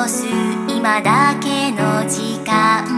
ごす今だけの時間。